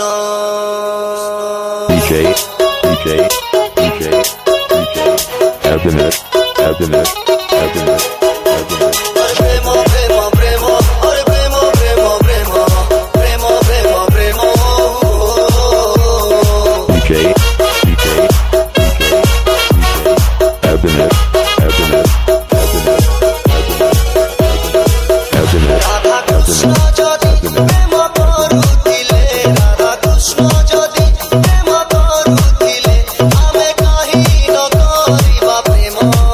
know. DJ, DJ, DJ, DJ. Cabinet, cabinet, cabinet, cabinet. oh.